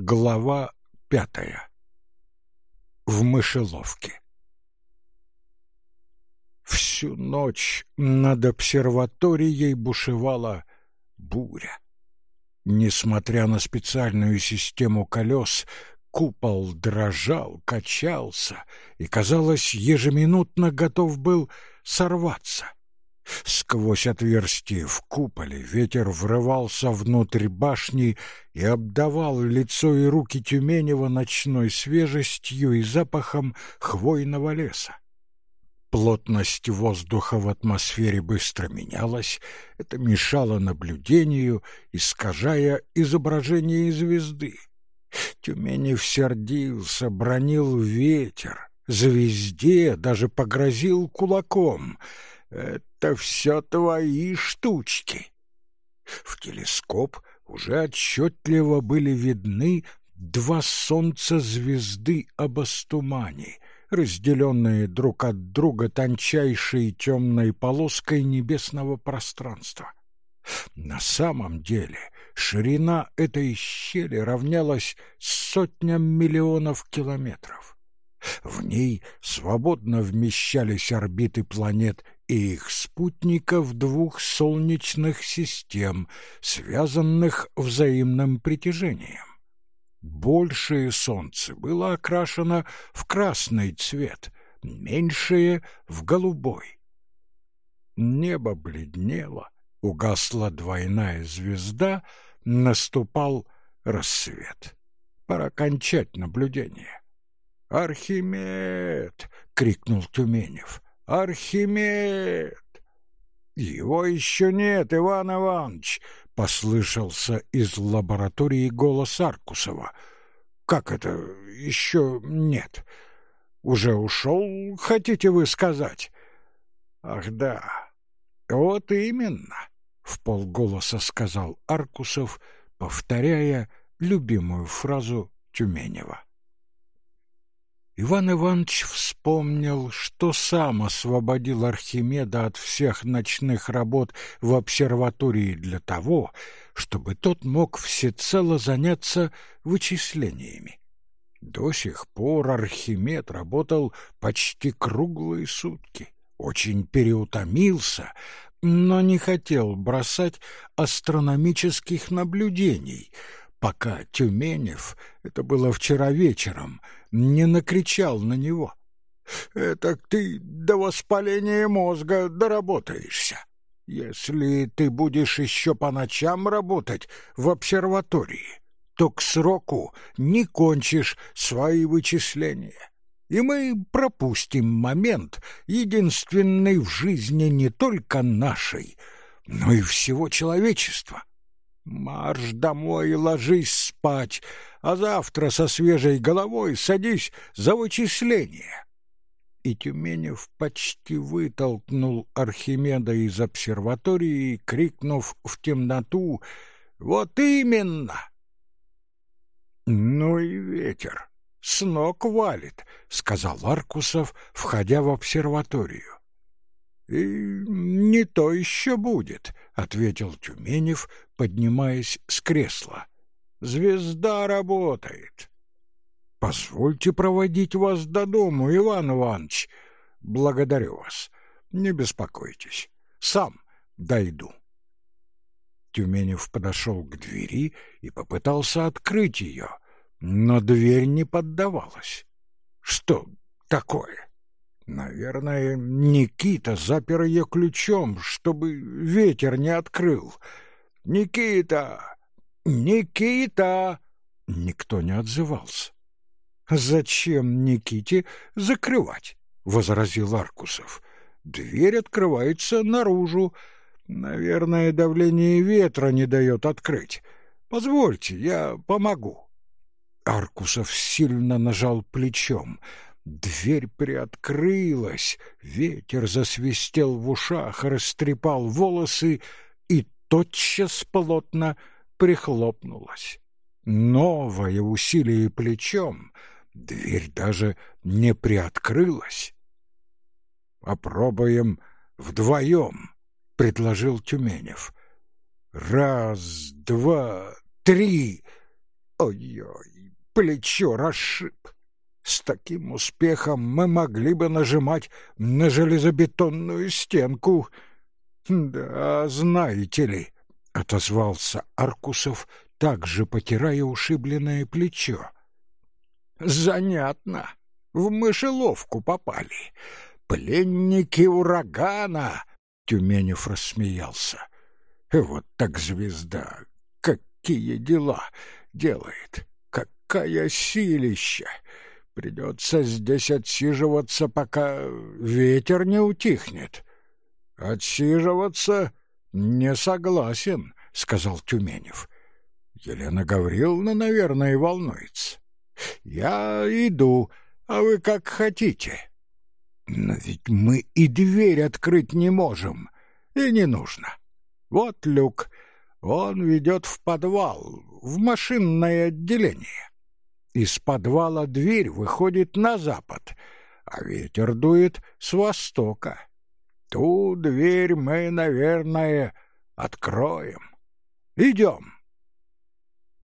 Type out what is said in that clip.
Глава пятая. В мышеловке. Всю ночь над обсерваторией бушевала буря. Несмотря на специальную систему колес, купол дрожал, качался и, казалось, ежеминутно готов был сорваться. Сквозь отверстие в куполе ветер врывался внутрь башни и обдавал лицо и руки Тюменева ночной свежестью и запахом хвойного леса. Плотность воздуха в атмосфере быстро менялась, это мешало наблюдению, искажая изображение звезды. Тюменев сердился, бронил ветер, звезде даже погрозил кулаком — это все твои штучки. В телескоп уже отчетливо были видны два солнца звезды Абастумани, разделенные друг от друга тончайшей темной полоской небесного пространства. На самом деле ширина этой щели равнялась сотням миллионов километров. В ней свободно вмещались орбиты планет и их спутников двух солнечных систем, связанных взаимным притяжением. Большее солнце было окрашено в красный цвет, меньшее — в голубой. Небо бледнело, угасла двойная звезда, наступал рассвет. Пора кончать наблюдение. «Архимед!» — крикнул Тюменев. Архимед! Его еще нет, Иван Иванович, послышался из лаборатории голос Аркусова. Как это еще нет? Уже ушел, хотите вы сказать? Ах да, вот именно, в полголоса сказал Аркусов, повторяя любимую фразу Тюменева. Иван Иванович вспомнил, что сам освободил Архимеда от всех ночных работ в обсерватории для того, чтобы тот мог всецело заняться вычислениями. До сих пор Архимед работал почти круглые сутки, очень переутомился, но не хотел бросать астрономических наблюдений, пока Тюменев, это было вчера вечером, не накричал на него. «Это ты до воспаления мозга доработаешься. Если ты будешь еще по ночам работать в обсерватории, то к сроку не кончишь свои вычисления» и мы пропустим момент, единственный в жизни не только нашей, но и всего человечества. Марш домой ложись спать, а завтра со свежей головой садись за вычисление. И Тюменев почти вытолкнул Архимеда из обсерватории, крикнув в темноту «Вот именно!» «Ну и ветер! С ног валит!» — сказал Аркусов, входя в обсерваторию. «И не то еще будет», — ответил Тюменев, поднимаясь с кресла. «Звезда работает». «Позвольте проводить вас до дому, Иван Иванович. Благодарю вас. Не беспокойтесь. Сам дойду». Тюменев подошел к двери и попытался открыть ее, но дверь не поддавалась. «Что такое?» Наверное, Никита запер ее ключом, чтобы ветер не открыл. «Никита! Никита!» Никто не отзывался. «Зачем Никите закрывать?» — возразил Аркусов. «Дверь открывается наружу. Наверное, давление ветра не дает открыть. Позвольте, я помогу». Аркусов сильно нажал плечом — Дверь приоткрылась, ветер засвистел в ушах, растрепал волосы и тотчас плотно прихлопнулась. Новое усилие плечом, дверь даже не приоткрылась. «Попробуем вдвоем», — предложил Тюменев. «Раз, два, три!» Ой-ой, плечо расшиб. С таким успехом мы могли бы нажимать на железобетонную стенку. Да, знаете ли, — отозвался Аркусов, также потирая ушибленное плечо. Занятно. В мышеловку попали. Пленники урагана, — Тюменев рассмеялся. Вот так звезда. Какие дела делает. Какая силища. Придется здесь отсиживаться, пока ветер не утихнет. Отсиживаться не согласен, сказал Тюменев. Елена Гавриловна, наверное, волнуется. Я иду, а вы как хотите. Но ведь мы и дверь открыть не можем, и не нужно. Вот люк, он ведет в подвал, в машинное отделение. Из подвала дверь выходит на запад, а ветер дует с востока. Ту дверь мы, наверное, откроем. Идем.